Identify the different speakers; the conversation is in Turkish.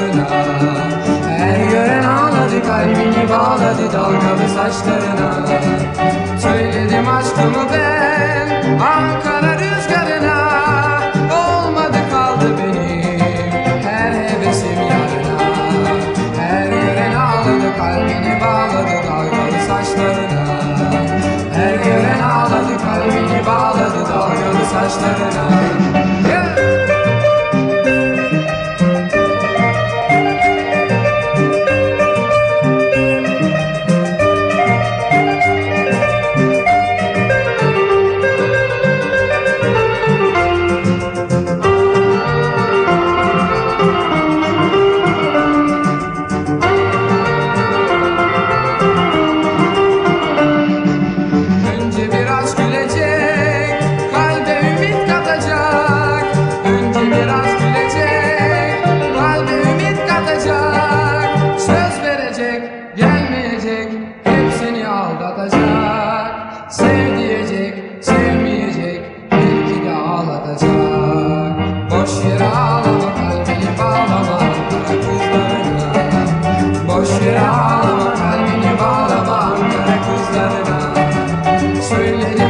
Speaker 1: kollarına Her gören ağladı kalbini bağladı dalgalı saçlarına. Söyledim aşkımı ben Ankara rüzgarına. Olmadı kaldı benim her hevesim yarına. Her gören ağladı kalbini bağladı dalgalı saçlarına. Her gören ağladı kalbini bağladı dalgalı saçlarına. gelmeyecek Hep seni aldatacak. Sev diyecek, sevmeyecek Belki de ağlatacak. Boş yere ağlama kalbini bağlama Kara kızlarına. Boş yere ağlama kalbini bağlama Kara kızlarına. Söylerim